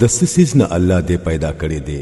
د سسیز نه الله دې پیدا کړې دي